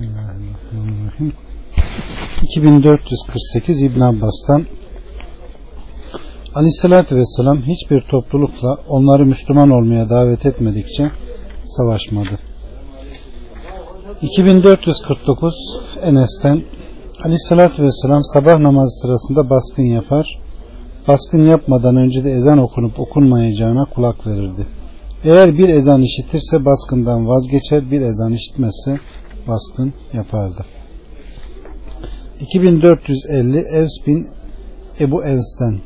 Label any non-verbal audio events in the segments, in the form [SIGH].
Bismillahirrahmanirrahim. 2448 İbn Abbas'tan Aleyhisselatü Vesselam hiçbir toplulukla onları Müslüman olmaya davet etmedikçe savaşmadı. 2449 Enes'ten Aleyhisselatü Vesselam sabah namazı sırasında baskın yapar. Baskın yapmadan önce de ezan okunup okunmayacağına kulak verirdi. Eğer bir ezan işitirse baskından vazgeçer, bir ezan işitmezse baskın yapardı. 2450 Evs bin Ebu Evs'ten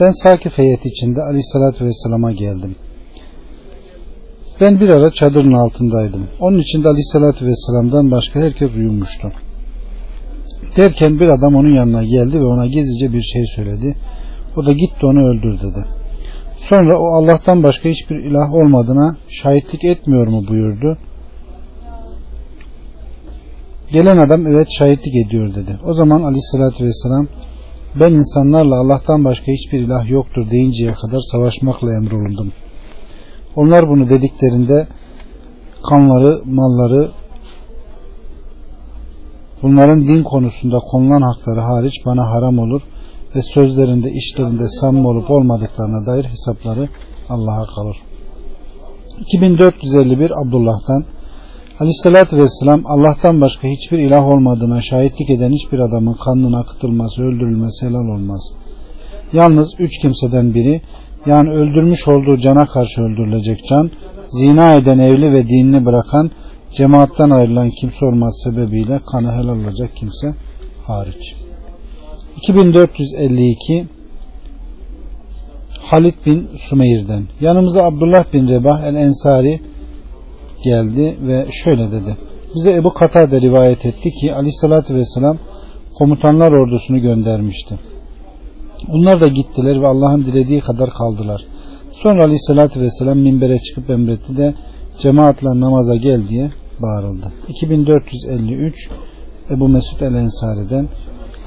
ben Sakif heyeti içinde Aleyhisselatü Vesselam'a geldim. Ben bir ara çadırın altındaydım. Onun içinde Aleyhisselatü Vesselam'dan başka herkes uyumuştu. Derken bir adam onun yanına geldi ve ona gizlice bir şey söyledi. O da gitti onu öldür dedi. Sonra o Allah'tan başka hiçbir ilah olmadığına şahitlik etmiyor mu buyurdu. Gelen adam evet şahitlik ediyor dedi. O zaman aleyhissalatü vesselam ben insanlarla Allah'tan başka hiçbir ilah yoktur deyinceye kadar savaşmakla emrolundum. Onlar bunu dediklerinde kanları, malları bunların din konusunda konulan hakları hariç bana haram olur ve sözlerinde, işlerinde samimi olup olmadıklarına dair hesapları Allah'a kalır. 2451 Abdullah'tan Aleyhissalatü Vesselam Allah'tan başka hiçbir ilah olmadığına şahitlik eden hiçbir adamın kanının akıtılması, öldürülmesi helal olmaz. Yalnız üç kimseden biri yani öldürmüş olduğu cana karşı öldürülecek can, zina eden evli ve dinini bırakan, cemaatten ayrılan kimse olmaz sebebiyle kanı helal olacak kimse hariç. 2452 Halid bin Sümeyr'den yanımıza Abdullah bin Rebah el Ensari geldi ve şöyle dedi. Bize Ebu Katade rivayet etti ki aleyhissalatü vesselam komutanlar ordusunu göndermişti. Onlar da gittiler ve Allah'ın dilediği kadar kaldılar. Sonra aleyhissalatü vesselam minbere çıkıp emretti de cemaatle namaza gel diye bağırıldı. 2453 Ebu Mesud el Ensari'den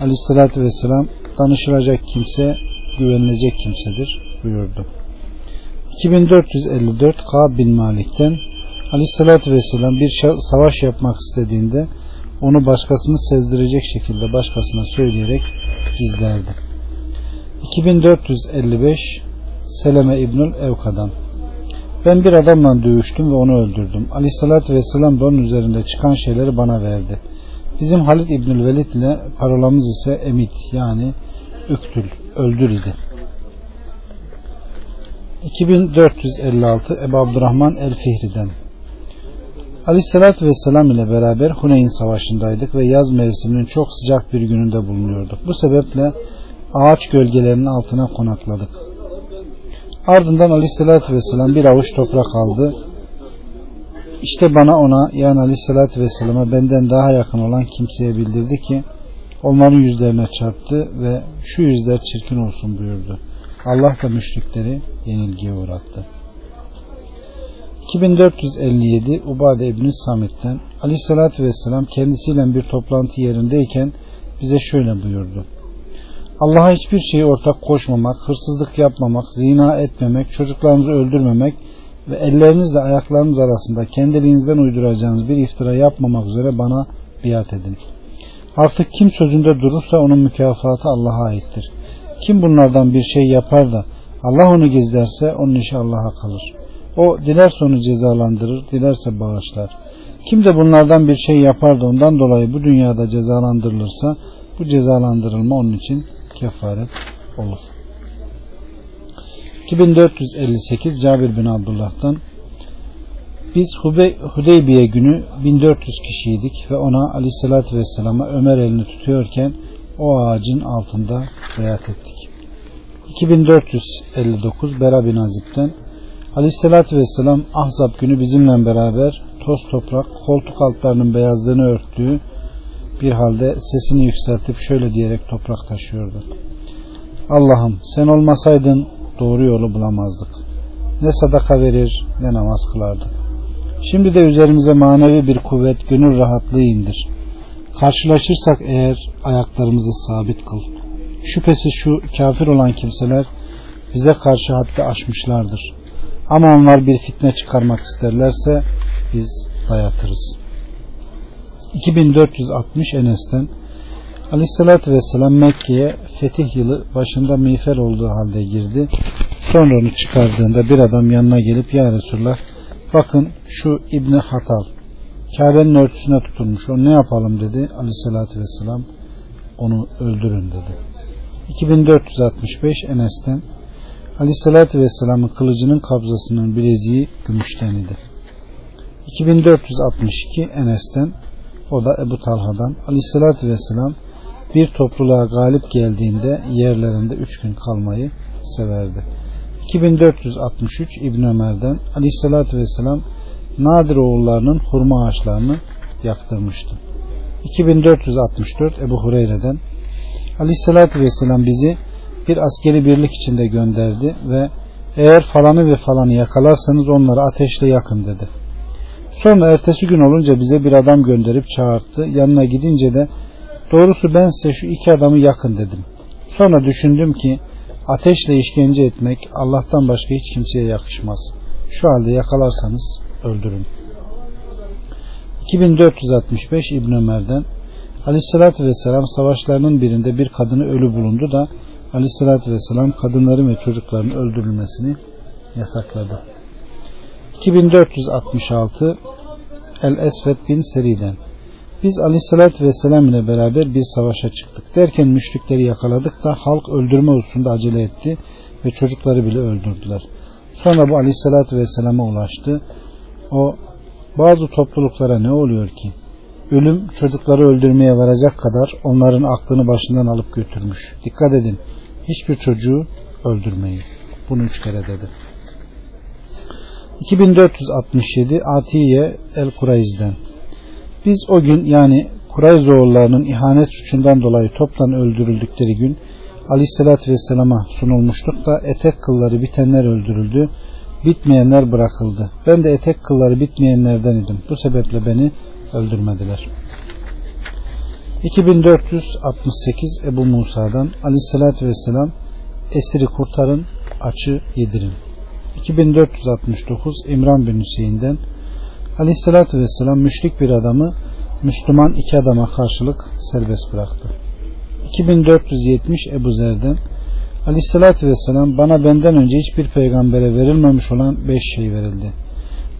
aleyhissalatü vesselam danışılacak kimse güvenilecek kimsedir buyurdu. 2454 Kab bin Malik'ten aleyhissalatü vesselam bir savaş yapmak istediğinde onu başkasını sezdirecek şekilde başkasına söyleyerek gizlerdi. 2455 Seleme İbnül Evka'dan ben bir adamla dövüştüm ve onu öldürdüm. Aleyhissalatü vesselam da onun üzerinde çıkan şeyleri bana verdi. Bizim Halid İbnül Velid ile parolamız ise emit yani üktül, öldür idi. 2456 Ebu Abdurrahman El Fihri'den Aleyhissalatü Vesselam ile beraber Huneyn Savaşı'ndaydık ve yaz mevsiminin çok sıcak bir gününde bulunuyorduk. Bu sebeple ağaç gölgelerinin altına konakladık. Ardından Aleyhissalatü Vesselam bir avuç toprak aldı. İşte bana ona yani Aleyhissalatü Vesselam'a benden daha yakın olan kimseye bildirdi ki onların yüzlerine çarptı ve şu yüzler çirkin olsun buyurdu. Allah da müşrikleri yenilgiye uğrattı. 2457 Ubade İbni Samet'ten Aleyhisselatü Vesselam kendisiyle bir toplantı yerindeyken bize şöyle buyurdu. Allah'a hiçbir şeyi ortak koşmamak, hırsızlık yapmamak, zina etmemek, çocuklarınızı öldürmemek ve ellerinizle ayaklarınız arasında kendiliğinizden uyduracağınız bir iftira yapmamak üzere bana biat edin. Artık kim sözünde durursa onun mükafatı Allah'a aittir. Kim bunlardan bir şey yapar da Allah onu gizlerse onun işi Allah'a kalır. O dilerse onu cezalandırır, dilerse bağışlar. Kim de bunlardan bir şey yapar da ondan dolayı bu dünyada cezalandırılırsa bu cezalandırılma onun için kefaret olur. 2458 Cabir bin Abdullah'tan biz Hudeybiye günü 1400 kişiydik ve ona aleyhissalatü vesselama Ömer elini tutuyorken o ağacın altında beyat ettik. 2459 Bera bin Azib'den Aleyhissalatü Vesselam Ahzab günü bizimle beraber toz toprak koltuk altlarının beyazlığını örttüğü bir halde sesini yükseltip şöyle diyerek toprak taşıyordu. Allah'ım sen olmasaydın doğru yolu bulamazdık. Ne sadaka verir ne namaz kılardık. Şimdi de üzerimize manevi bir kuvvet, gönül rahatlığı indir. Karşılaşırsak eğer ayaklarımızı sabit kıl. Şüphesiz şu kafir olan kimseler bize karşı haddi aşmışlardır. Ama onlar bir fitne çıkarmak isterlerse biz dayatırız. 2460 Enes'ten Aleyhisselatü Vesselam Mekke'ye fetih yılı başında miğfer olduğu halde girdi. Sonra onu çıkardığında bir adam yanına gelip Ya Resulullah bakın şu İbni Hatal Kabe'nin örtüsüne tutulmuş. O ne yapalım dedi. Aleyhisselatü Vesselam onu öldürün dedi. 2465 Enes'ten Aleyhisselatü Vesselam'ın kılıcının kabzasının bileziği gümüşten idi. 2462 Enes'ten o da Ebu Talha'dan Aleyhisselatü Vesselam bir topluluğa galip geldiğinde yerlerinde üç gün kalmayı severdi. 2463 İbn Ömer'den Aleyhisselatü Vesselam Nadir oğullarının hurma ağaçlarını yaktırmıştı. 2464 Ebu Hureyre'den Aleyhisselatü Vesselam bizi bir askeri birlik içinde gönderdi ve eğer falanı ve falanı yakalarsanız onları ateşle yakın dedi. Sonra ertesi gün olunca bize bir adam gönderip çağırdı. Yanına gidince de doğrusu ben size şu iki adamı yakın dedim. Sonra düşündüm ki ateşle işkence etmek Allah'tan başka hiç kimseye yakışmaz. Şu halde yakalarsanız öldürün. 2465 İbn Ömer'den Aleyhisselatü Vesselam savaşlarının birinde bir kadını ölü bulundu da Aleyhisselatü Vesselam kadınların ve çocukların öldürülmesini yasakladı. 2466 El Esved bin Seri'den biz Aleyhisselatü Vesselam ile beraber bir savaşa çıktık. Derken müşrikleri yakaladık da halk öldürme hususunda acele etti ve çocukları bile öldürdüler. Sonra bu Aleyhisselatü Vesselam'a ulaştı. O bazı topluluklara ne oluyor ki? Ölüm çocukları öldürmeye varacak kadar onların aklını başından alıp götürmüş. Dikkat edin. Hiçbir çocuğu öldürmeyin. Bunu üç kere dedi. 2467 Atiye El Kurayz'den Biz o gün yani Kurayzoğullarının ihanet suçundan dolayı toptan öldürüldükleri gün Aleyhisselatü Vesselam'a sunulmuştuk da etek kılları bitenler öldürüldü bitmeyenler bırakıldı. Ben de etek kılları bitmeyenlerden idim. Bu sebeple beni öldürmediler. 2468 Ebu Musa'dan Aleyhisselatü Vesselam esiri kurtarın, açı yedirin. 2469 İmran bin Hüseyin'den Aleyhisselatü Vesselam müşrik bir adamı Müslüman iki adama karşılık serbest bıraktı. 2470 Ebu Zer'den Aleyhissalatü Vesselam bana benden önce hiçbir peygambere verilmemiş olan beş şey verildi.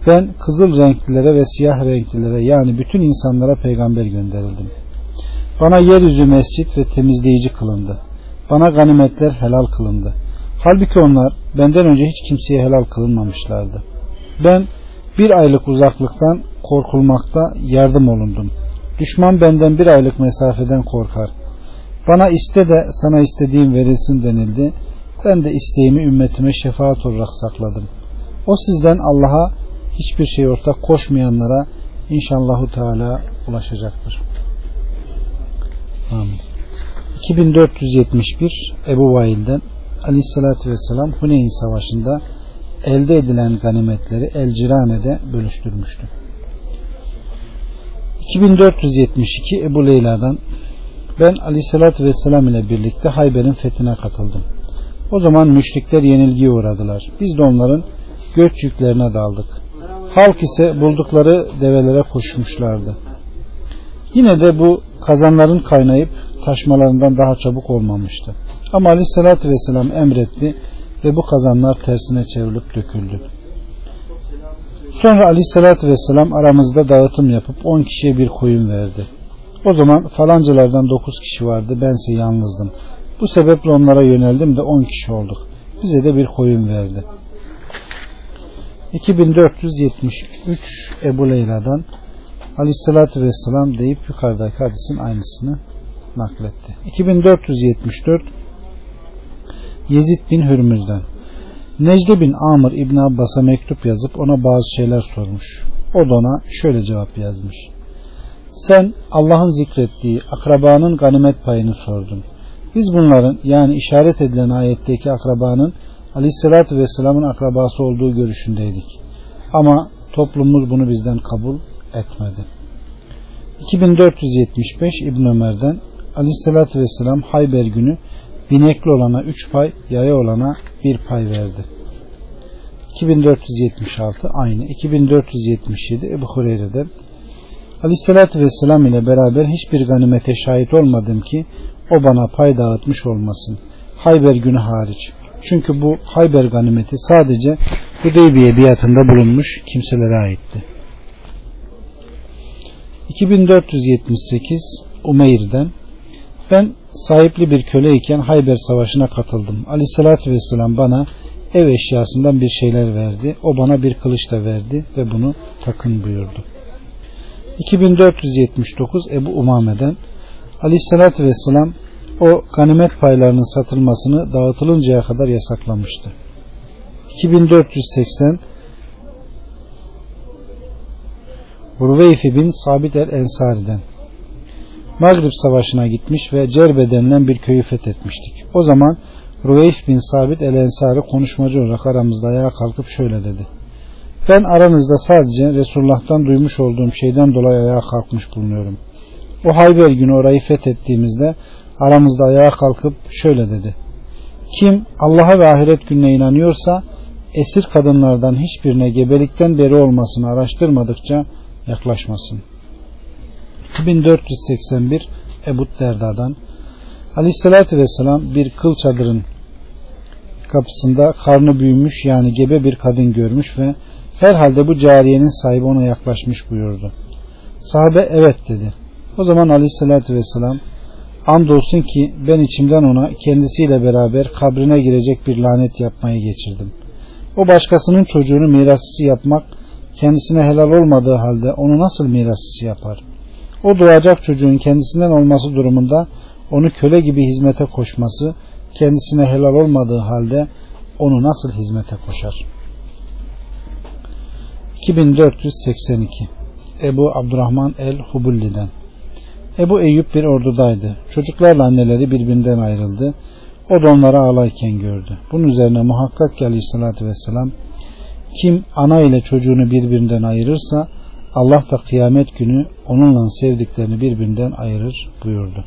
Ben kızıl renklilere ve siyah renklilere yani bütün insanlara peygamber gönderildim. Bana yeryüzü mescit ve temizleyici kılındı. Bana ganimetler helal kılındı. Halbuki onlar benden önce hiç kimseye helal kılınmamışlardı. Ben bir aylık uzaklıktan korkulmakta yardım olundum. Düşman benden bir aylık mesafeden korkar. Bana iste de sana istediğim verilsin denildi. Ben de isteğimi ümmetime şefaat olarak sakladım. O sizden Allah'a hiçbir şey ortak koşmayanlara inşallahü teala ulaşacaktır. Amin. 2471 Ebu Vail'den Aleyhisselatü Vesselam Huneyn Savaşı'nda elde edilen ganimetleri El Cirane'de bölüştürmüştü. 2472 Ebu Leyla'dan ben aleyhissalatü vesselam ile birlikte Hayber'in fethine katıldım. O zaman müşrikler yenilgiye uğradılar. Biz de onların göç yüklerine daldık. Halk ise buldukları develere koşmuşlardı. Yine de bu kazanların kaynayıp taşmalarından daha çabuk olmamıştı. Ama aleyhissalatü vesselam emretti ve bu kazanlar tersine çevrilip döküldü. Sonra aleyhissalatü vesselam aramızda dağıtım yapıp 10 kişiye bir koyun verdi. O zaman falancalardan 9 kişi vardı bense yalnızdım. Bu sebeple onlara yöneldim de 10 kişi olduk. Bize de bir koyun verdi. 2473 Ebu Leyla'dan Aleyhisselatü Vesselam deyip yukarıdaki hadisin aynısını nakletti. 2474 Yezid bin Hürmüz'den Necde bin Amr İbn Abbas'a mektup yazıp ona bazı şeyler sormuş. O da ona şöyle cevap yazmış. Sen Allah'ın zikrettiği akrabanın ganimet payını sordun. Biz bunların yani işaret edilen ayetteki akrabanın Aleyhisselatü Vesselam'ın akrabası olduğu görüşündeydik. Ama toplumumuz bunu bizden kabul etmedi. 2475 İbn Ömer'den Aleyhisselatü Vesselam Hayber günü binekli olana 3 pay, yaya olana 1 pay verdi. 2476 aynı. 2477 Ebu Hureyre'den Aleyhisselatü Vesselam ile beraber hiçbir ganimete şahit olmadım ki o bana pay dağıtmış olmasın. Hayber günü hariç. Çünkü bu Hayber ganimeti sadece Hudeybiye biatında bulunmuş kimselere aitti. 2478 Umeyr'den ben sahipli bir köleyken Hayber Savaşı'na katıldım. Aleyhissalatü Vesselam bana ev eşyasından bir şeyler verdi. O bana bir kılıç da verdi ve bunu takın buyurdu. 2479 Ebu Umame'den Aleyhissalatü Vesselam o ganimet paylarının satılmasını dağıtılıncaya kadar yasaklamıştı. 2480 Hurveyfi bin Sabit el Ensari'den Maghrib Savaşı'na gitmiş ve Cerbe denilen bir köyü fethetmiştik. O zaman Ruveyf bin Sabit el Ensari konuşmacı olarak aramızda ayağa kalkıp şöyle dedi. Ben aranızda sadece Resulullah'tan duymuş olduğum şeyden dolayı ayağa kalkmış bulunuyorum. O Hayber günü orayı fethettiğimizde aramızda ayağa kalkıp şöyle dedi. Kim Allah'a ve ahiret gününe inanıyorsa esir kadınlardan hiçbirine gebelikten beri olmasını araştırmadıkça yaklaşmasın. 2481 Ebu Derda'dan Aleyhissalatü Vesselam bir kıl çadırın kapısında karnı büyümüş yani gebe bir kadın görmüş ve herhalde bu cariyenin sahibi ona yaklaşmış buyurdu. Sahabe evet dedi. O zaman Aleyhissalatü Vesselam andolsun ki ben içimden ona kendisiyle beraber kabrine girecek bir lanet yapmayı geçirdim. O başkasının çocuğunu mirasçısı yapmak kendisine helal olmadığı halde onu nasıl mirasçısı yapar? O doğacak çocuğun kendisinden olması durumunda onu köle gibi hizmete koşması kendisine helal olmadığı halde onu nasıl hizmete koşar? 2482 Ebu Abdurrahman el-Hubulli'den Ebu Eyüp bir ordudaydı. Çocuklarla anneleri birbirinden ayrıldı. O da onları ağlarken gördü. Bunun üzerine muhakkak ki aleyhissalatü vesselam kim ana ile çocuğunu birbirinden ayırırsa Allah da kıyamet günü onunla sevdiklerini birbirinden ayırır buyurdu.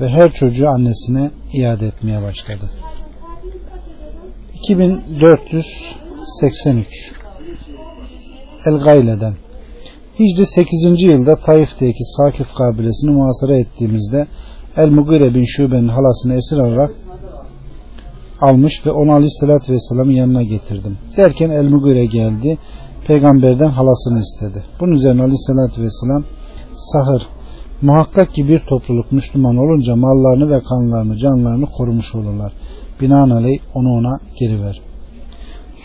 Ve her çocuğu annesine iade etmeye başladı. 2483 El Gayle'den Hicri 8. yılda Taif'teki Sakif kabilesini muhasara ettiğimizde El Mugire bin Şube'nin halasını esir alarak almış ve onu Aleyhisselatü Vesselam'ın yanına getirdim. Derken El Mugire geldi peygamberden halasını istedi. Bunun üzerine aleyhissalatü vesselam sahır muhakkak ki bir topluluk Müslüman olunca mallarını ve kanlarını canlarını korumuş olurlar. Binaenaleyh onu ona geri ver.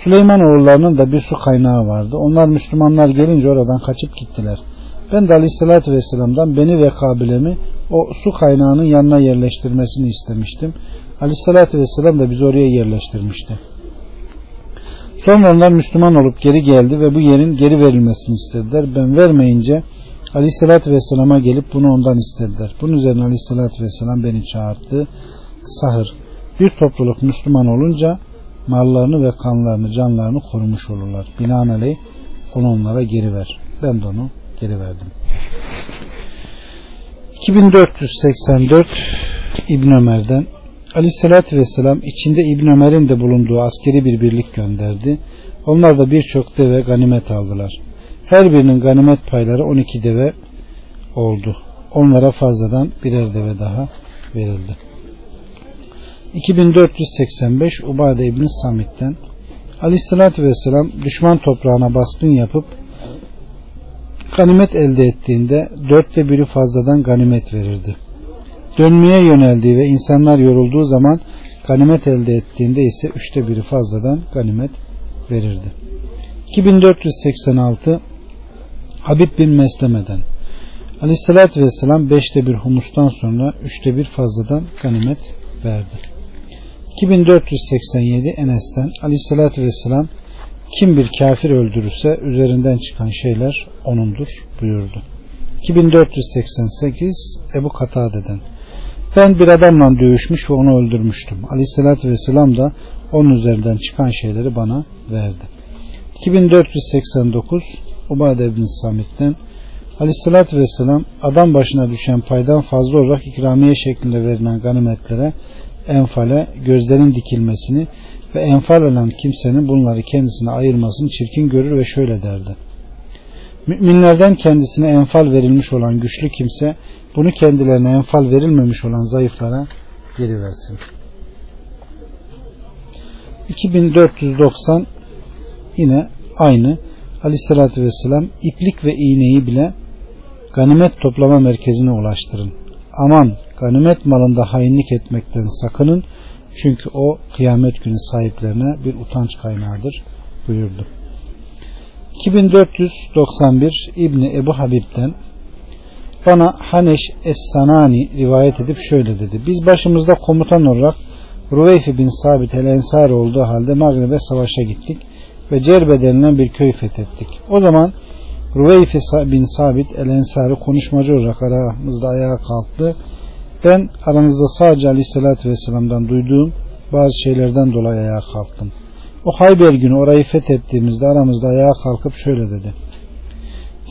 Süleyman oğullarının da bir su kaynağı vardı. Onlar Müslümanlar gelince oradan kaçıp gittiler. Ben de Aleyhisselatü Vesselam'dan beni ve kabilemi o su kaynağının yanına yerleştirmesini istemiştim. Aleyhisselatü Vesselam da bizi oraya yerleştirmişti. Sonra onlar Müslüman olup geri geldi ve bu yerin geri verilmesini istediler. Ben vermeyince Aleyhisselatü Vesselam'a gelip bunu ondan istediler. Bunun üzerine Aleyhisselatü Vesselam beni çağırdı. Sahır. Bir topluluk Müslüman olunca mallarını ve kanlarını, canlarını korumuş olurlar. Binaenaleyh onu onlara geri ver. Ben de onu geri verdim. 2484 İbn Ömer'den Aleyhisselatü Vesselam içinde İbn Ömer'in de bulunduğu askeri bir birlik gönderdi. Onlar da birçok deve ganimet aldılar. Her birinin ganimet payları 12 deve oldu. Onlara fazladan birer deve daha verildi. 2485 Ubade İbni Samit'ten Aleyhisselatü Vesselam düşman toprağına baskın yapıp ganimet elde ettiğinde dörtte biri fazladan ganimet verirdi dönmeye yöneldiği ve insanlar yorulduğu zaman ganimet elde ettiğinde ise üçte biri fazladan ganimet verirdi. 2486 Habib bin Mesleme'den Aleyhissalatü Vesselam beşte bir humustan sonra üçte bir fazladan ganimet verdi. 2487 Enes'ten Aleyhissalatü Vesselam kim bir kafir öldürürse üzerinden çıkan şeyler onundur buyurdu. 2488 Ebu Katade'den ben bir adamla dövüşmüş ve onu öldürmüştüm. Aleyhissalatü vesselam da onun üzerinden çıkan şeyleri bana verdi. 2489 Ubade ibn Samit'ten Aleyhissalatü vesselam adam başına düşen paydan fazla olarak ikramiye şeklinde verilen ganimetlere enfale gözlerin dikilmesini ve enfal olan kimsenin bunları kendisine ayırmasını çirkin görür ve şöyle derdi. Müminlerden kendisine enfal verilmiş olan güçlü kimse bunu kendilerine enfal verilmemiş olan zayıflara geri versin. 2490 yine aynı Aleyhisselatü Vesselam iplik ve iğneyi bile ganimet toplama merkezine ulaştırın. Aman ganimet malında hainlik etmekten sakının çünkü o kıyamet günü sahiplerine bir utanç kaynağıdır buyurdu. 2491 İbni Ebu Habib'den bana Haneş Es-Sanani rivayet edip şöyle dedi. Biz başımızda komutan olarak Ruveyfi bin Sabit el Ensari olduğu halde Magreb'e savaşa gittik ve Cerbe denilen bir köy fethettik. O zaman Ruveyfi bin Sabit el Ensari konuşmacı olarak aramızda ayağa kalktı. Ben aranızda sadece Aleyhisselatü Vesselam'dan duyduğum bazı şeylerden dolayı ayağa kalktım. O Hayber günü orayı fethettiğimizde aramızda ayağa kalkıp şöyle dedi.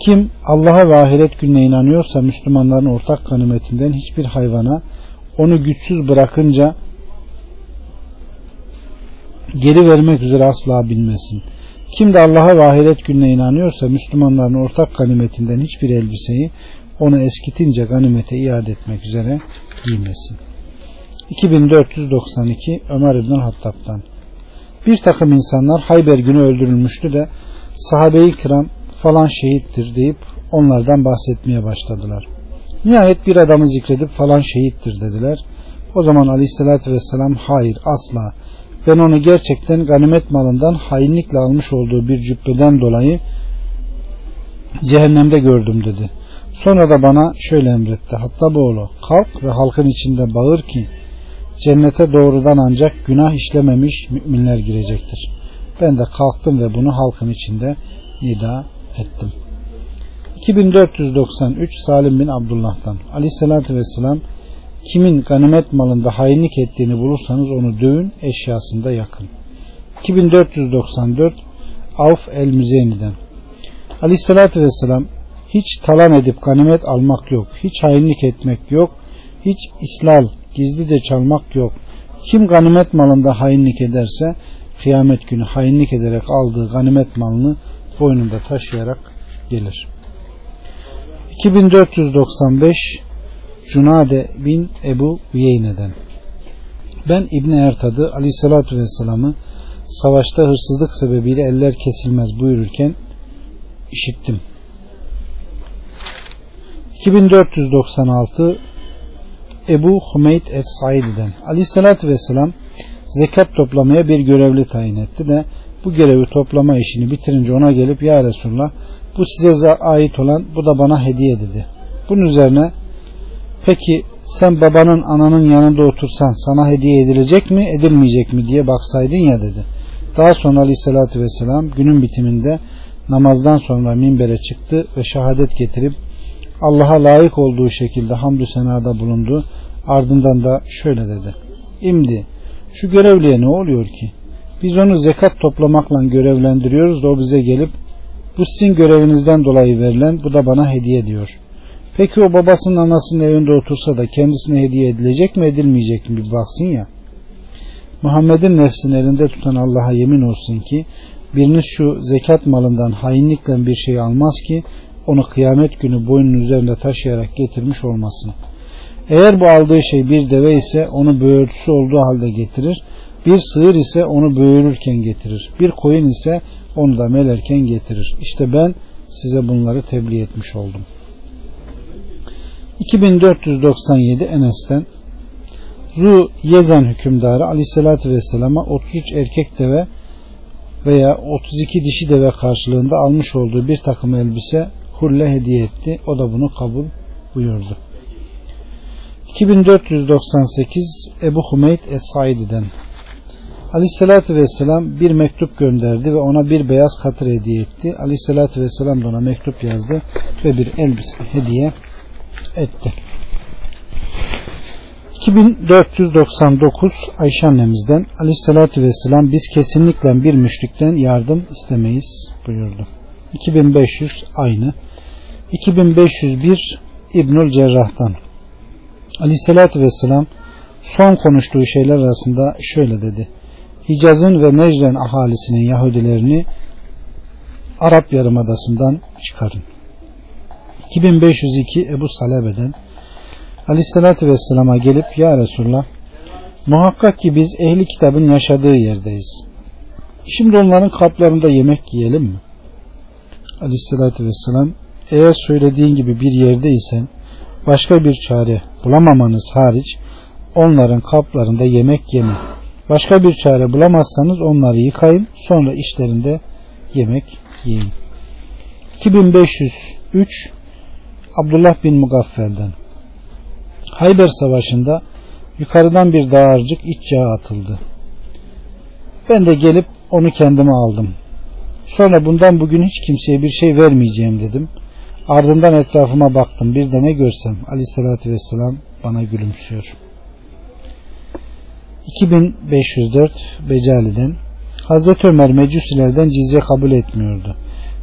Kim Allah'a ve ahiret gününe inanıyorsa Müslümanların ortak ganimetinden hiçbir hayvana onu güçsüz bırakınca geri vermek üzere asla bilmesin. Kim de Allah'a ve ahiret gününe inanıyorsa Müslümanların ortak ganimetinden hiçbir elbiseyi onu eskitince ganimete iade etmek üzere giymesin. 2492 Ömer İbn Hattab'dan bir takım insanlar Hayber günü öldürülmüştü de sahabe-i kiram falan şehittir deyip onlardan bahsetmeye başladılar. Nihayet bir adamı zikredip falan şehittir dediler. O zaman aleyhissalatü vesselam hayır asla ben onu gerçekten ganimet malından hainlikle almış olduğu bir cübbeden dolayı cehennemde gördüm dedi. Sonra da bana şöyle emretti. Hatta bu oğlu kalk ve halkın içinde bağır ki cennete doğrudan ancak günah işlememiş müminler girecektir. Ben de kalktım ve bunu halkın içinde nida ettim. 2493 Salim bin Abdullah'tan Aleyhisselatü Vesselam kimin ganimet malında hainlik ettiğini bulursanız onu dövün eşyasında yakın. 2494 Avf el-Müzeyni'den Aleyhisselatü Vesselam hiç talan edip ganimet almak yok. Hiç hainlik etmek yok. Hiç islal, gizlice çalmak yok. Kim ganimet malında hainlik ederse kıyamet günü hainlik ederek aldığı ganimet malını boynunda taşıyarak gelir. 2495 Cunade bin Ebu Üyeyne'den Ben İbni Ertad'ı aleyhissalatü vesselam'ı savaşta hırsızlık sebebiyle eller kesilmez buyururken işittim. 2496 Ebu Hümeyd Es-Saidi'den Aleyhisselatü Vesselam zekat toplamaya bir görevli tayin etti de bu görevi toplama işini bitirince ona gelip ya Resulullah bu size ait olan bu da bana hediye dedi. Bunun üzerine peki sen babanın ananın yanında otursan sana hediye edilecek mi edilmeyecek mi diye baksaydın ya dedi. Daha sonra aleyhissalatü vesselam günün bitiminde namazdan sonra minbere çıktı ve şehadet getirip Allah'a layık olduğu şekilde hamdü senada bulundu. Ardından da şöyle dedi. İmdi şu görevliye ne oluyor ki? Biz onu zekat toplamakla görevlendiriyoruz da o bize gelip bu sizin görevinizden dolayı verilen bu da bana hediye diyor. Peki o babasının anasının evinde otursa da kendisine hediye edilecek mi edilmeyecek mi bir baksın ya. Muhammed'in nefsini elinde tutan Allah'a yemin olsun ki biriniz şu zekat malından hainlikle bir şey almaz ki onu kıyamet günü boynun üzerinde taşıyarak getirmiş olmasın. Eğer bu aldığı şey bir deve ise onu böğürtüsü olduğu halde getirir. Bir sığır ise onu böğürürken getirir. Bir koyun ise onu da melerken getirir. İşte ben size bunları tebliğ etmiş oldum. 2497 Enes'ten Zu Yezan hükümdarı aleyhissalatü vesselama 33 erkek deve veya 32 dişi deve karşılığında almış olduğu bir takım elbise hulle hediye etti. O da bunu kabul buyurdu. 2498 Ebu Humeyd Es-Saidi'den Aleyhissalatü Vesselam bir mektup gönderdi ve ona bir beyaz katır hediye etti. Aleyhissalatü Vesselam da ona mektup yazdı ve bir elbise hediye etti. 2499 Ayşe annemizden Aleyhissalatü Vesselam biz kesinlikle bir müşrikten yardım istemeyiz buyurdu. 2500 aynı. 2501 İbnül Cerrah'tan Aleyhissalatü Vesselam son konuştuğu şeyler arasında şöyle dedi. Hicaz'ın ve Necren ahalisinin Yahudilerini Arap Yarımadası'ndan çıkarın. 2502 Ebu Salebe'den Aleyhisselatü Vesselam'a gelip Ya Resulullah muhakkak ki biz ehli kitabın yaşadığı yerdeyiz. Şimdi onların kaplarında yemek yiyelim mi? Aleyhisselatü Vesselam eğer söylediğin gibi bir yerdeysen başka bir çare bulamamanız hariç onların kaplarında yemek yeme. Başka bir çare bulamazsanız onları yıkayın sonra işlerinde yemek yiyin. 2503 Abdullah bin Mugaffel'den Hayber Savaşı'nda yukarıdan bir dağarcık iç yağa atıldı. Ben de gelip onu kendime aldım. Sonra bundan bugün hiç kimseye bir şey vermeyeceğim dedim. Ardından etrafıma baktım. Bir de ne görsem aleyhissalatü vesselam bana gülümsüyor. 2504 Becali'den Hazreti Ömer mecusilerden cizye kabul etmiyordu.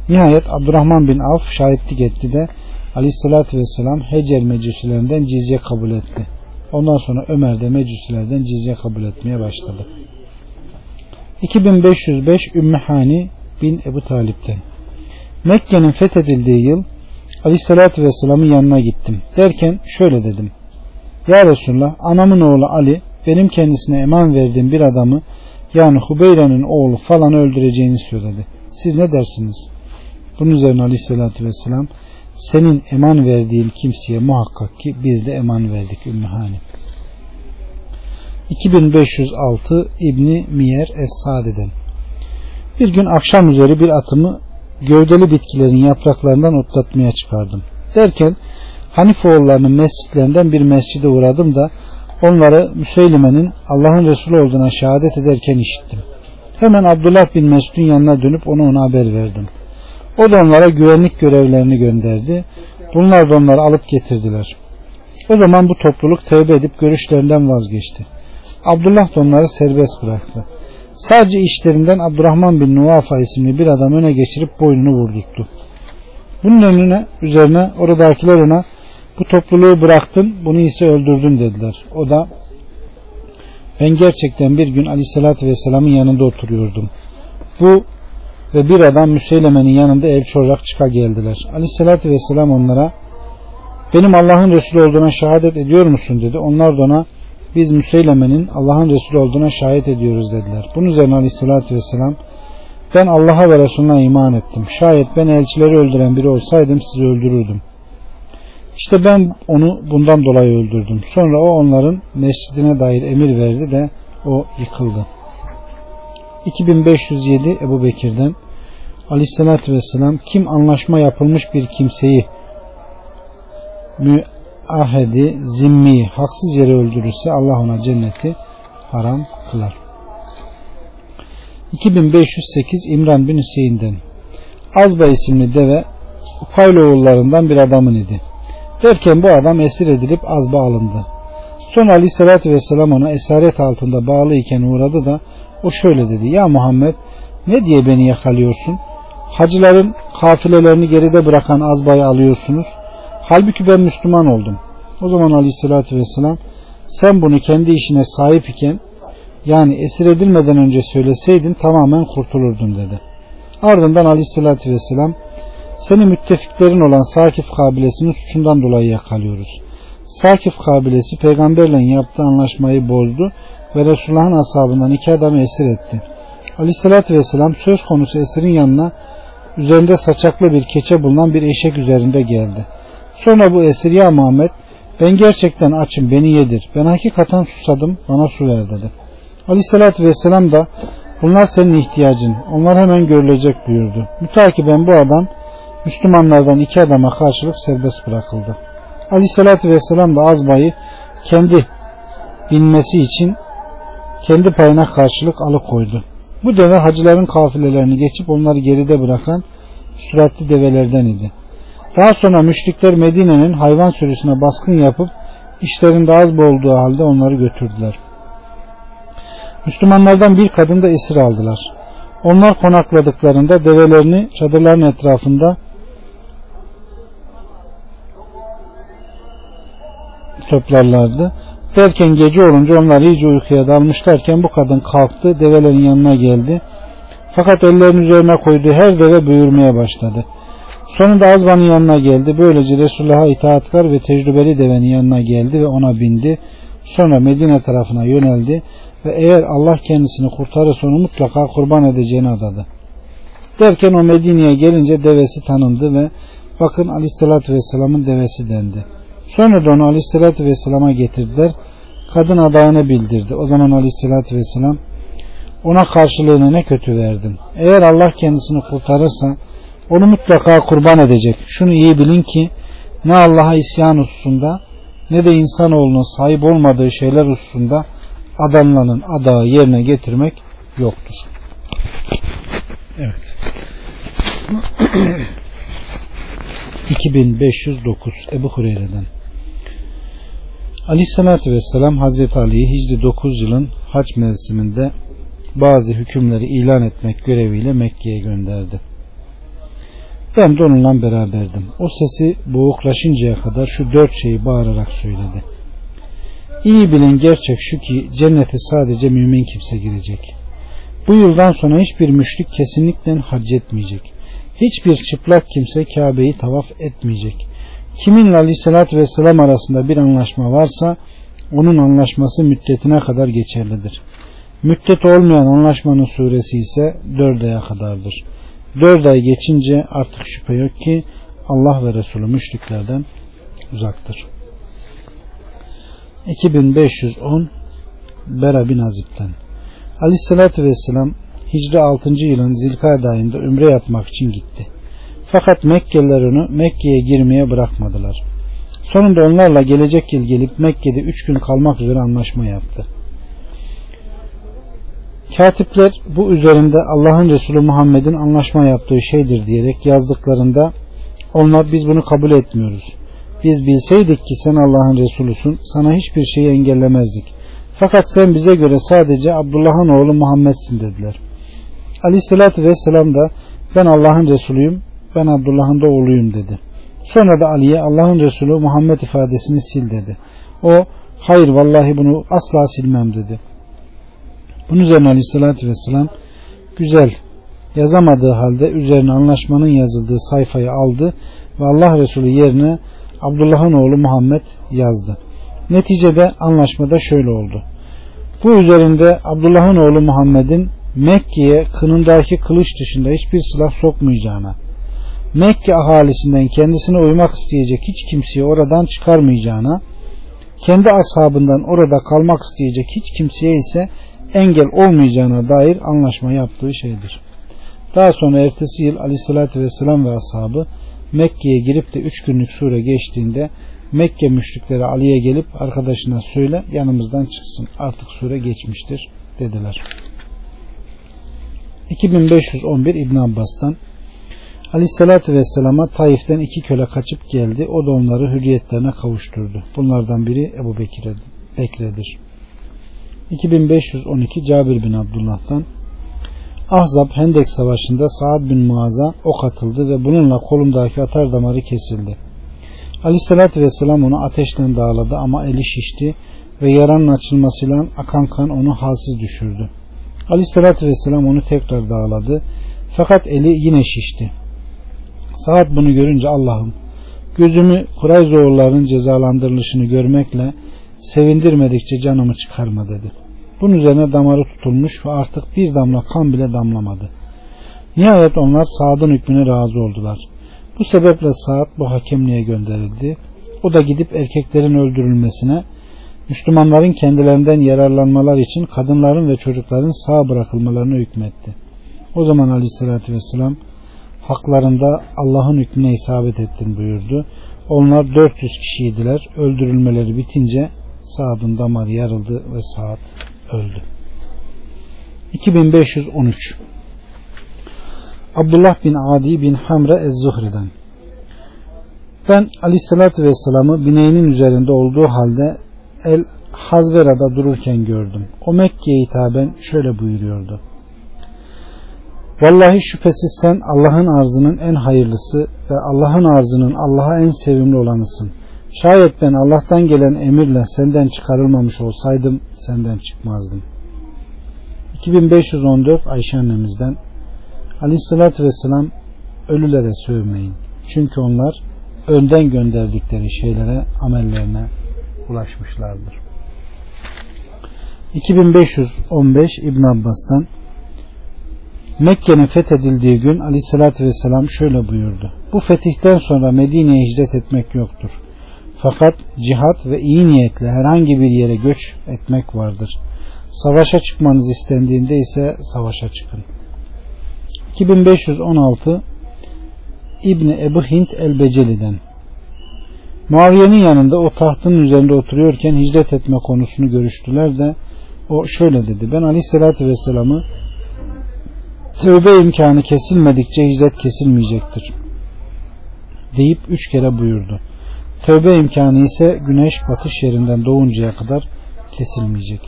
Nihayet Abdurrahman bin Avf şahitlik etti de aleyhissalatü vesselam Hecel mecusilerinden cizye kabul etti. Ondan sonra Ömer de mecusilerden cizye kabul etmeye başladı. 2505 Ümmü Hani bin Ebu Talip'ten Mekke'nin fethedildiği yıl Aleyhisselatü Vesselam'ın yanına gittim. Derken şöyle dedim. Ya Resulullah anamın oğlu Ali benim kendisine eman verdiğim bir adamı yani Hubeyre'nin oğlu falan öldüreceğini söyledi. Siz ne dersiniz? Bunun üzerine Aleyhisselatü Vesselam senin eman verdiğin kimseye muhakkak ki biz de eman verdik Ümmü Hani. 2506 İbni Miyer Es-Sade'den Bir gün akşam üzeri bir atımı gövdeli bitkilerin yapraklarından otlatmaya çıkardım. Derken Hanifoğullarının mescitlerinden bir mescide uğradım da onları Müseylime'nin Allah'ın Resulü olduğuna şehadet ederken işittim. Hemen Abdullah bin Mesud'un yanına dönüp ona ona haber verdim. O da onlara güvenlik görevlerini gönderdi. Bunlar da onları alıp getirdiler. O zaman bu topluluk tövbe edip görüşlerinden vazgeçti. Abdullah da onları serbest bıraktı. Sadece işlerinden Abdurrahman bin Nuvafa isimli bir adam öne geçirip boynunu vurdurttu. Bunun önüne üzerine oradakiler ona bu topluluğu bıraktın bunu ise öldürdün dediler. O da ben gerçekten bir gün Aleyhisselatü Vesselam'ın yanında oturuyordum. Bu ve bir adam Müseyleme'nin yanında ev çorak çıka geldiler. Aleyhisselatü Vesselam onlara benim Allah'ın Resulü olduğuna şehadet ediyor musun dedi. Onlar da ona biz Müseyleme'nin Allah'ın Resulü olduğuna şahit ediyoruz dediler. Bunun üzerine aleyhissalatü vesselam ben Allah'a ve Resulüne iman ettim. Şayet ben elçileri öldüren biri olsaydım sizi öldürürdüm. İşte ben onu bundan dolayı öldürdüm. Sonra o onların mescidine dair emir verdi de o yıkıldı. 2507 Ebu Bekir'den Aleyhisselatü Vesselam kim anlaşma yapılmış bir kimseyi ahedi, zimmi haksız yere öldürürse Allah ona cenneti haram kılar. 2508 İmran bin Hüseyin'den Azba isimli deve Upaylı oğullarından bir adamın idi. Derken bu adam esir edilip Azba alındı. Sonra aleyhissalatü vesselam ona esaret altında bağlı iken uğradı da o şöyle dedi. Ya Muhammed ne diye beni yakalıyorsun? Hacıların kafilelerini geride bırakan Azba'yı alıyorsunuz. Halbuki ben Müslüman oldum. O zaman aleyhissalatü vesselam sen bunu kendi işine sahip iken yani esir edilmeden önce söyleseydin tamamen kurtulurdun dedi. Ardından aleyhissalatü vesselam seni müttefiklerin olan Sakif kabilesinin suçundan dolayı yakalıyoruz. Sakif kabilesi peygamberle yaptığı anlaşmayı bozdu ve Resulullah'ın ashabından iki adamı esir etti. Aleyhissalatü vesselam söz konusu esirin yanına üzerinde saçaklı bir keçe bulunan bir eşek üzerinde geldi. Sonra bu esir ya Muhammed ben gerçekten açım beni yedir. Ben hakikaten susadım bana su ver dedi. Aleyhissalatü vesselam da bunlar senin ihtiyacın. Onlar hemen görülecek buyurdu. Mütakiben bu adam Müslümanlardan iki adama karşılık serbest bırakıldı. Aleyhissalatü vesselam da Azba'yı kendi binmesi için kendi payına karşılık alıkoydu. Bu deve hacıların kafilelerini geçip onları geride bırakan süratli develerden idi. Daha sonra müşrikler Medine'nin hayvan sürüsüne baskın yapıp işlerinde az olduğu halde onları götürdüler. Müslümanlardan bir kadın da esir aldılar. Onlar konakladıklarında develerini çadırların etrafında toplarlardı. Derken gece olunca onlar iyice uykuya dalmışlarken bu kadın kalktı develerin yanına geldi. Fakat ellerin üzerine koyduğu her deve buyurmaya başladı. Sonunda Azba'nın yanına geldi. Böylece Resulullah'a itaatkar ve tecrübeli devenin yanına geldi ve ona bindi. Sonra Medine tarafına yöneldi ve eğer Allah kendisini kurtarırsa onu mutlaka kurban edeceğini adadı. Derken o Medine'ye gelince devesi tanındı ve bakın Aleyhisselatü Vesselam'ın devesi dendi. Sonra da onu Aleyhisselatü Vesselam'a getirdiler. Kadın adağını bildirdi. O zaman Aleyhisselatü Vesselam ona karşılığını ne kötü verdin. Eğer Allah kendisini kurtarırsa onu mutlaka kurban edecek. Şunu iyi bilin ki ne Allah'a isyan hususunda ne de insanoğlunun sahip olmadığı şeyler hususunda adamların adağı yerine getirmek yoktur. Evet. [CLEARS THROAT] 2509 Ebu Hureyre'den Aleyhisselatü Vesselam Hazreti Ali'yi Hicri 9 yılın hac mevsiminde bazı hükümleri ilan etmek göreviyle Mekke'ye gönderdi. Ben de onunla beraberdim. O sesi boğuklaşıncaya kadar şu dört şeyi bağırarak söyledi. İyi bilin gerçek şu ki cennete sadece mümin kimse girecek. Bu yıldan sonra hiçbir müşrik kesinlikle hac etmeyecek. Hiçbir çıplak kimse Kabe'yi tavaf etmeyecek. Kiminle aleyhissalatü vesselam arasında bir anlaşma varsa onun anlaşması müddetine kadar geçerlidir. Müddet olmayan anlaşmanın suresi ise dört aya kadardır. Dört ay geçince artık şüphe yok ki Allah ve Resulü müşriklerden uzaktır. 2510 Bera bin Azib'den Aleyhissalatü Vesselam Hicri 6. yılın Zilkade ayında ümre yapmak için gitti. Fakat Mekkeliler onu Mekke'ye girmeye bırakmadılar. Sonunda onlarla gelecek yıl gelip Mekke'de üç gün kalmak üzere anlaşma yaptı. Katipler bu üzerinde Allah'ın Resulü Muhammed'in anlaşma yaptığı şeydir diyerek yazdıklarında onlar biz bunu kabul etmiyoruz. Biz bilseydik ki sen Allah'ın Resulüsün sana hiçbir şeyi engellemezdik. Fakat sen bize göre sadece Abdullah'ın oğlu Muhammed'sin dediler. Aleyhissalatü vesselam da ben Allah'ın Resulüyüm ben Abdullah'ın da oğluyum dedi. Sonra da Ali'ye Allah'ın Resulü Muhammed ifadesini sil dedi. O hayır vallahi bunu asla silmem dedi. Bunun üzerine Aleyhisselatü Vesselam güzel yazamadığı halde üzerine anlaşmanın yazıldığı sayfayı aldı ve Allah Resulü yerine Abdullah'ın oğlu Muhammed yazdı. Neticede anlaşmada şöyle oldu. Bu üzerinde Abdullah'ın oğlu Muhammed'in Mekke'ye kınındaki kılıç dışında hiçbir silah sokmayacağına, Mekke ahalisinden kendisine uymak isteyecek hiç kimseyi oradan çıkarmayacağına, kendi ashabından orada kalmak isteyecek hiç kimseye ise engel olmayacağına dair anlaşma yaptığı şeydir. Daha sonra ertesi yıl aleyhissalatü vesselam ve ashabı Mekke'ye girip de üç günlük sure geçtiğinde Mekke müşrikleri Ali'ye gelip arkadaşına söyle yanımızdan çıksın artık sure geçmiştir dediler. 2511 İbn Abbas'tan Aleyhissalatü Vesselam'a Taif'ten iki köle kaçıp geldi. O da onları hürriyetlerine kavuşturdu. Bunlardan biri Ebu Bekir'dir. 2512 Cabir bin Abdullah'tan Ahzab Hendek Savaşı'nda Saad bin Muaz'a ok atıldı ve bununla kolumdaki atar damarı kesildi. Aleyhissalatü Vesselam onu ateşten dağladı ama eli şişti ve yaranın açılmasıyla akan kan onu halsiz düşürdü. Aleyhissalatü Vesselam onu tekrar dağladı fakat eli yine şişti. Saad bunu görünce Allah'ım gözümü Kurayzoğulların cezalandırılışını görmekle sevindirmedikçe canımı çıkarma dedi. Bunun üzerine damarı tutulmuş ve artık bir damla kan bile damlamadı. Nihayet onlar Saad'ın hükmüne razı oldular. Bu sebeple Saad bu hakemliğe gönderildi. O da gidip erkeklerin öldürülmesine, Müslümanların kendilerinden yararlanmalar için kadınların ve çocukların sağ bırakılmalarını hükmetti. O zaman aleyhissalatü vesselam haklarında Allah'ın hükmüne isabet ettin buyurdu. Onlar 400 kişiydiler. Öldürülmeleri bitince Saad'ın damarı yarıldı ve Saad öldü. 2513 Abdullah bin Adi bin Hamre Ez-Zuhri'den Ben Aleyhisselatü Vesselam'ı bineğinin üzerinde olduğu halde El Hazvera'da dururken gördüm. O Mekke'ye hitaben şöyle buyuruyordu. Vallahi şüphesiz sen Allah'ın arzının en hayırlısı ve Allah'ın arzının Allah'a en sevimli olanısın. Şayet ben Allah'tan gelen emirle senden çıkarılmamış olsaydım senden çıkmazdım. 2514 Ayşe annemizden Aleyhissalatü vesselam ölülere sövmeyin. Çünkü onlar önden gönderdikleri şeylere, amellerine ulaşmışlardır. 2515 İbn Abbas'tan Mekke'nin fethedildiği gün Aleyhisselatü Vesselam şöyle buyurdu. Bu fetihten sonra Medine'ye hicret etmek yoktur. Fakat cihat ve iyi niyetle herhangi bir yere göç etmek vardır. Savaşa çıkmanız istendiğinde ise savaşa çıkın. 2516 İbni Ebu Hint el-Beceli'den Muaviye'nin yanında o tahtın üzerinde oturuyorken hicret etme konusunu görüştüler de o şöyle dedi. Ben Aleyhisselatü Vesselam'ı tövbe imkanı kesilmedikçe hicret kesilmeyecektir. Deyip üç kere buyurdu. Tövbe imkanı ise güneş batış yerinden doğuncaya kadar kesilmeyecek.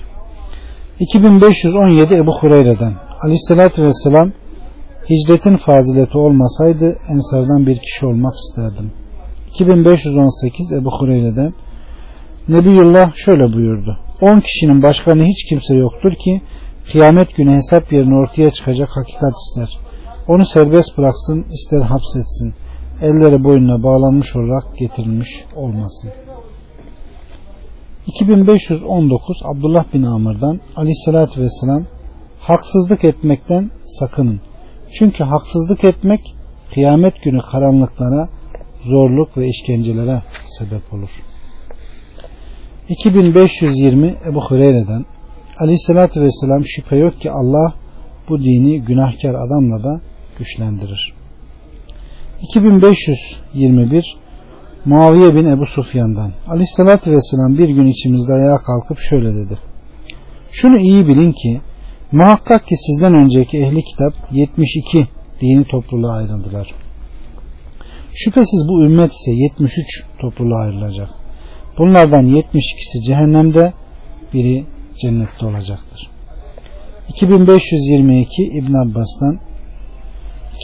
2517 Ebu Hureyre'den Aleyhisselatü Vesselam hicretin fazileti olmasaydı ensardan bir kişi olmak isterdim. 2518 Ebu Hureyre'den Nebiyullah şöyle buyurdu. 10 kişinin başkanı hiç kimse yoktur ki kıyamet günü hesap yerine ortaya çıkacak hakikat ister. Onu serbest bıraksın, ister hapsetsin. Elleri boynuna bağlanmış olarak getirilmiş olmasın. 2519 Abdullah bin Amr'dan Aleyhisselatü Vesselam haksızlık etmekten sakının. Çünkü haksızlık etmek kıyamet günü karanlıklara, zorluk ve işkencelere sebep olur. 2520 Ebu Hureyre'den Aleyhisselatü Vesselam şüphe yok ki Allah bu dini günahkar adamla da güçlendirir. 2521 Muaviye bin Ebu Sufyan'dan Aleyhisselatü Vesselam bir gün içimizde ayağa kalkıp şöyle dedi. Şunu iyi bilin ki muhakkak ki sizden önceki ehli kitap 72 dini topluluğa ayrıldılar. Şüphesiz bu ümmet ise 73 topluluğa ayrılacak. Bunlardan 72'si cehennemde, biri cennette olacaktır. 2522 İbn Abbas'tan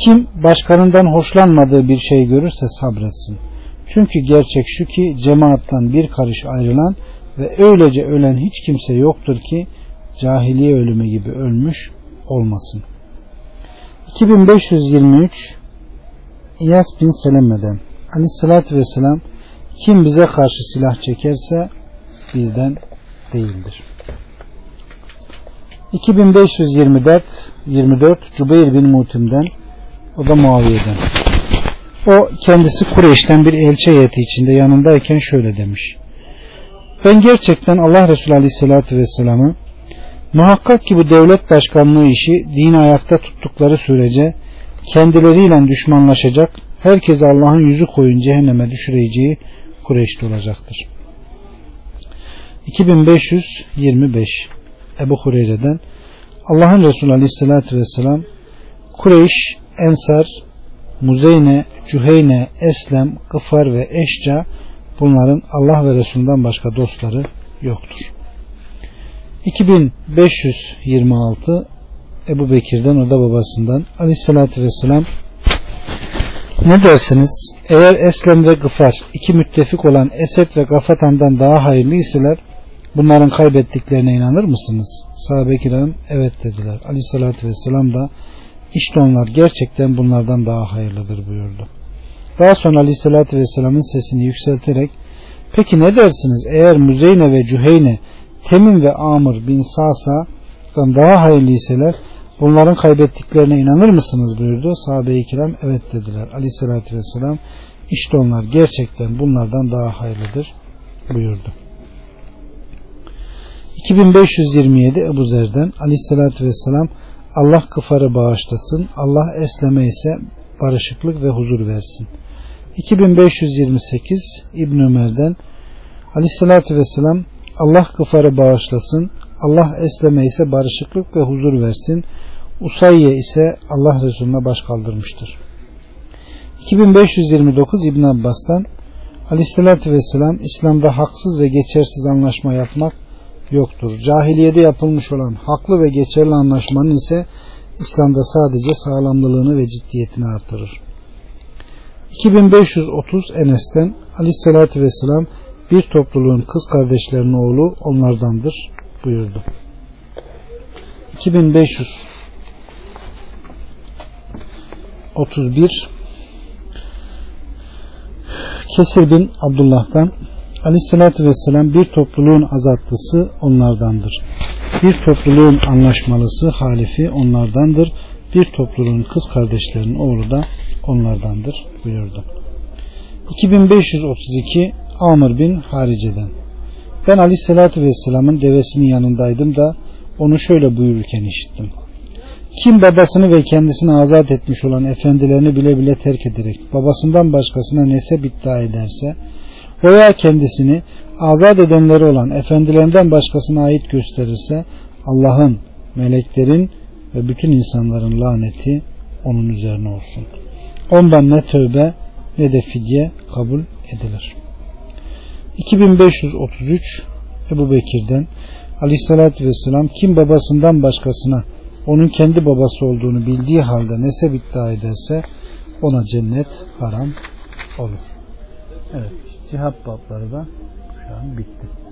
kim başkanından hoşlanmadığı bir şey görürse sabretsin. Çünkü gerçek şu ki cemaattan bir karış ayrılan ve öylece ölen hiç kimse yoktur ki cahiliye ölümü gibi ölmüş olmasın. 2523 İyas bin Seleme'den Aleyhisselatü Vesselam kim bize karşı silah çekerse bizden değildir. 2524 24 Cübeyr bin Mutim'den o da Muaviye'den. O kendisi Kureyş'ten bir elçi heyeti içinde yanındayken şöyle demiş. Ben gerçekten Allah Resulü Aleyhisselatü Vesselam'ı muhakkak ki bu devlet başkanlığı işi dini ayakta tuttukları sürece kendileriyle düşmanlaşacak herkes Allah'ın yüzü koyun cehenneme düşüreceği Kureyş'te olacaktır. 2525 Ebu Hureyre'den Allah'ın Resulü Aleyhisselatü Vesselam Kureyş, Ensar, Muzeyne, Cüheyne, Eslem, Gıfar ve Eşca bunların Allah ve Resulünden başka dostları yoktur. 2526 Ebu Bekir'den o da babasından Aleyhisselatü Vesselam ne dersiniz? Eğer Eslem ve Gıfar iki müttefik olan Esed ve Gafatan'dan daha hayırlı iseler bunların kaybettiklerine inanır mısınız? Sahabe-i kiram evet dediler. Aleyhissalatü vesselam da işte onlar gerçekten bunlardan daha hayırlıdır buyurdu. Daha sonra Aleyhisselatü Vesselam'ın sesini yükselterek peki ne dersiniz eğer Müzeyne ve Cüheyne Temim ve Amr bin Sasa'dan daha hayırlı iseler bunların kaybettiklerine inanır mısınız buyurdu. Sahabe-i kiram evet dediler. Aleyhisselatü Vesselam işte onlar gerçekten bunlardan daha hayırlıdır buyurdu. 2527 Ebu Zer'den Aleyhisselatü Vesselam Allah kıfarı bağışlasın, Allah esleme ise barışıklık ve huzur versin. 2528 İbn Ömer'den Aleyhisselatü Vesselam Allah kıfarı bağışlasın, Allah esleme ise barışıklık ve huzur versin. Usayye ise Allah Resulüne baş kaldırmıştır. 2529 İbn Abbas'tan Aleyhisselatü Vesselam İslam'da haksız ve geçersiz anlaşma yapmak yoktur. Cahiliyede yapılmış olan haklı ve geçerli anlaşmanın ise İslam'da sadece sağlamlılığını ve ciddiyetini artırır. 2530 Enes'ten Aleyhisselatü Vesselam bir topluluğun kız kardeşlerinin oğlu onlardandır buyurdu. 2500 31 Kesir bin Abdullah'dan Aleyhisselatü Vesselam bir topluluğun azatlısı onlardandır. Bir topluluğun anlaşmalısı halifi onlardandır. Bir topluluğun kız kardeşlerinin oğlu da onlardandır buyurdu. 2532 Amr bin Harice'den Ben Aleyhisselatü Vesselam'ın devesinin yanındaydım da onu şöyle buyururken işittim. Kim babasını ve kendisini azat etmiş olan efendilerini bile bile terk ederek babasından başkasına nesep iddia ederse veya kendisini azat edenleri olan efendilerinden başkasına ait gösterirse Allah'ın, meleklerin ve bütün insanların laneti onun üzerine olsun. Ondan ne tövbe ne de fidye kabul edilir. 2533 Ebu Bekir'den Aleyhisselatü Vesselam kim babasından başkasına onun kendi babası olduğunu bildiği halde nesep iddia ederse ona cennet haram olur. Evet. Cihat babları da şu an bitti.